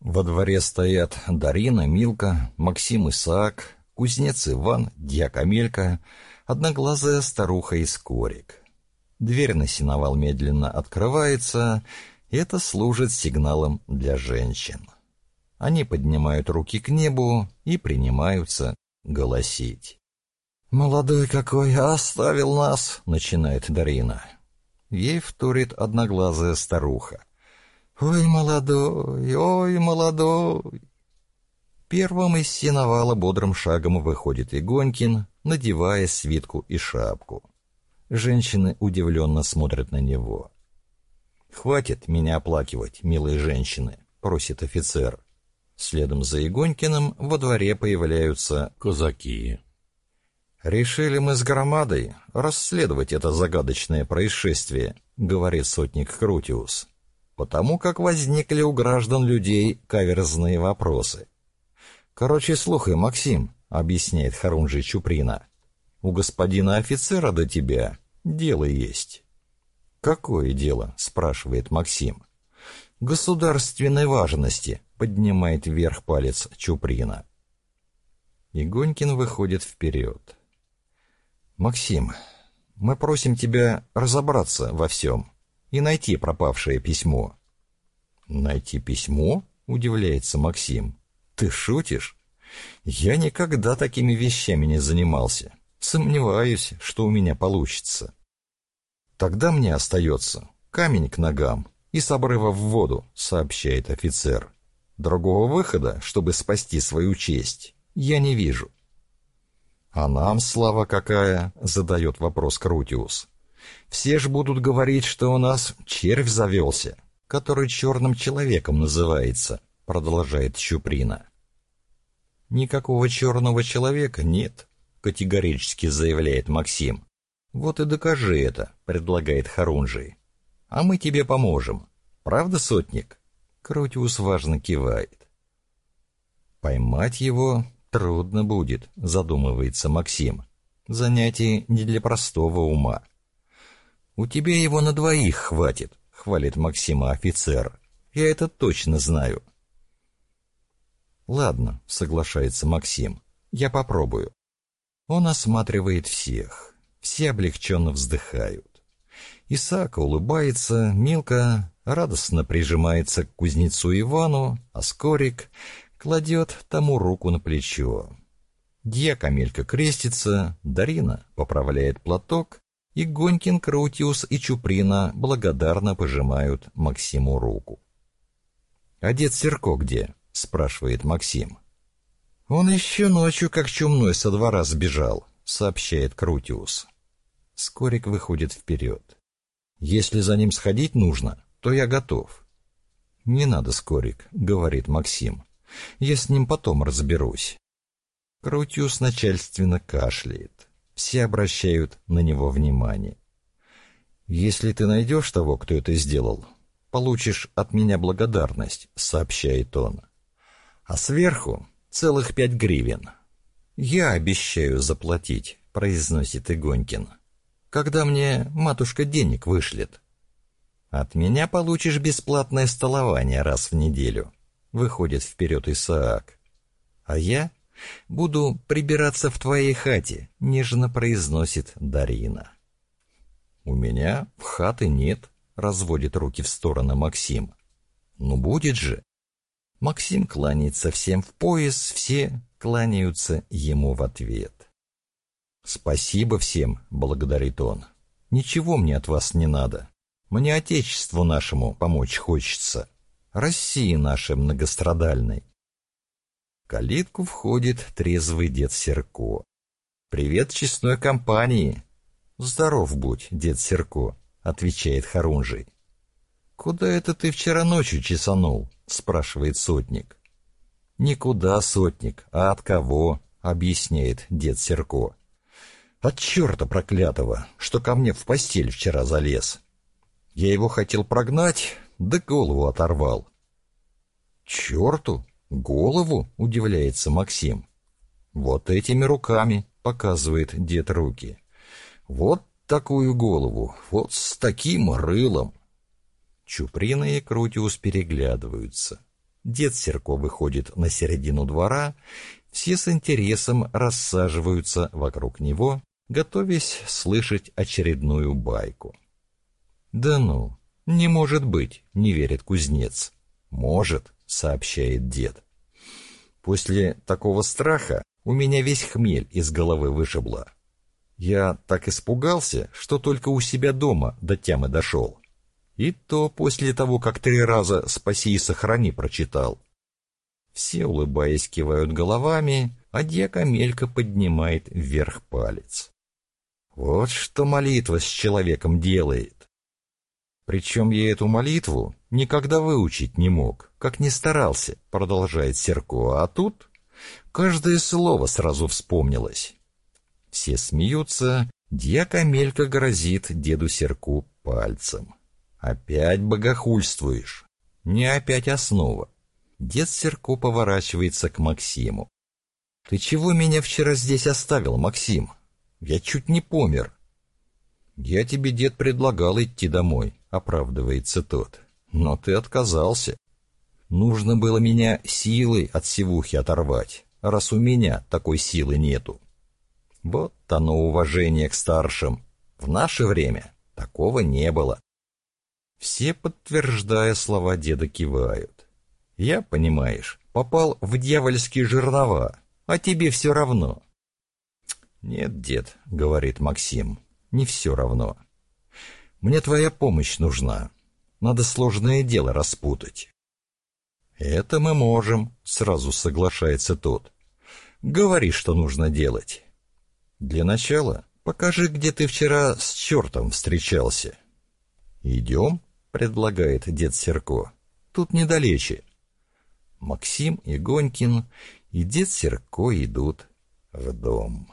Во дворе стоят Дарина, Милка, Максим Исаак, кузнец Иван, дьяк Амелька, одноглазая старуха и скорик. Дверь на сеновал медленно открывается, и это служит сигналом для женщин. Они поднимают руки к небу и принимаются голосить. «Молодой какой, оставил нас!» — начинает Дарина. Ей вторит одноглазая старуха. «Ой, молодой, ой, молодой!» Первым из сеновала бодрым шагом выходит Игонькин, надевая свитку и шапку. Женщины удивленно смотрят на него. «Хватит меня оплакивать, милые женщины», — просит офицер. Следом за Игонькиным во дворе появляются казаки. «Решили мы с громадой расследовать это загадочное происшествие», — говорит сотник Крутиус потому как возникли у граждан людей каверзные вопросы. «Короче, слухай, Максим», — объясняет Харунжий Чуприна, — «у господина офицера до тебя дело есть». «Какое дело?» — спрашивает Максим. «Государственной важности», — поднимает вверх палец Чуприна. Игонькин выходит вперед. «Максим, мы просим тебя разобраться во всем и найти пропавшее письмо». «Найти письмо?» — удивляется Максим. «Ты шутишь? Я никогда такими вещами не занимался. Сомневаюсь, что у меня получится». «Тогда мне остается камень к ногам и с обрыва в воду», — сообщает офицер. «Другого выхода, чтобы спасти свою честь, я не вижу». «А нам слава какая?» — задает вопрос Крутиус. Все ж будут говорить, что у нас червь завелся, который черным человеком называется, продолжает Чуприна. Никакого черного человека нет, категорически заявляет Максим. Вот и докажи это, предлагает Харунжий. А мы тебе поможем. Правда, сотник? Крутиус важно кивает. Поймать его трудно будет, задумывается Максим. Занятие не для простого ума. «У тебя его на двоих хватит», — хвалит Максима офицер. «Я это точно знаю». «Ладно», — соглашается Максим, — «я попробую». Он осматривает всех. Все облегченно вздыхают. Исаак улыбается, Милка радостно прижимается к кузнецу Ивану, а Скорик кладет тому руку на плечо. Дьяк Амелька крестится, Дарина поправляет платок, и Гонькин, Краутиус и Чуприна благодарно пожимают Максиму руку. «А дед Серко где?» — спрашивает Максим. «Он еще ночью, как чумной, со двора сбежал», — сообщает Крутиус. Скорик выходит вперед. «Если за ним сходить нужно, то я готов». «Не надо, Скорик», — говорит Максим. «Я с ним потом разберусь». Крутиус начальственно кашляет все обращают на него внимание. «Если ты найдешь того, кто это сделал, получишь от меня благодарность», — сообщает он. «А сверху целых пять гривен». «Я обещаю заплатить», — произносит Игонькин. «Когда мне матушка денег вышлет». «От меня получишь бесплатное столование раз в неделю», — выходит вперед Исаак. «А я Буду прибираться в твоей хате», — нежно произносит Дарина. «У меня в хаты нет», — разводит руки в стороны Максим. «Ну будет же». Максим кланяется всем в пояс, все кланяются ему в ответ. «Спасибо всем», — благодарит он. «Ничего мне от вас не надо. Мне Отечеству нашему помочь хочется. России нашей многострадальной калитку входит трезвый дед Серко. «Привет честной компании!» «Здоров будь, дед Серко», — отвечает Харунжий. «Куда это ты вчера ночью чесанул?» — спрашивает сотник. «Никуда, сотник, а от кого?» — объясняет дед Серко. «От черта проклятого, что ко мне в постель вчера залез. Я его хотел прогнать, да голову оторвал». «Черту!» «Голову?» — удивляется Максим. «Вот этими руками», — показывает дед руки. «Вот такую голову, вот с таким рылом». Чуприна и Крутиус переглядываются. Дед Серко выходит на середину двора, все с интересом рассаживаются вокруг него, готовясь слышать очередную байку. «Да ну, не может быть», — не верит кузнец. «Может», — сообщает дед. После такого страха у меня весь хмель из головы вышибло. Я так испугался, что только у себя дома до тямы дошел. И то после того, как три раза «Спаси и сохрани» прочитал. Все, улыбаясь, кивают головами, а дьяка мелько поднимает вверх палец. Вот что молитва с человеком делает. Причем я эту молитву никогда выучить не мог, как не старался, продолжает Серко, а тут каждое слово сразу вспомнилось. Все смеются, дьяк Амелька грозит деду Серку пальцем. Опять богохульствуешь. Не опять основа. Дед Серко поворачивается к Максиму. «Ты чего меня вчера здесь оставил, Максим? Я чуть не помер». «Я тебе, дед, предлагал идти домой», — оправдывается тот. «Но ты отказался. Нужно было меня силой от сивухи оторвать, раз у меня такой силы нету». Вот оно уважение к старшим. В наше время такого не было. Все, подтверждая слова деда, кивают. Я, понимаешь, попал в дьявольские жернова, а тебе все равно. Нет, дед, говорит Максим, не все равно. Мне твоя помощь нужна. Надо сложное дело распутать. Это мы можем, сразу соглашается тот. Говори, что нужно делать. Для начала покажи, где ты вчера с чертом встречался. Идем? — предлагает дед Серко. «Тут недалече». Максим и Гонькин и дед Серко идут в дом.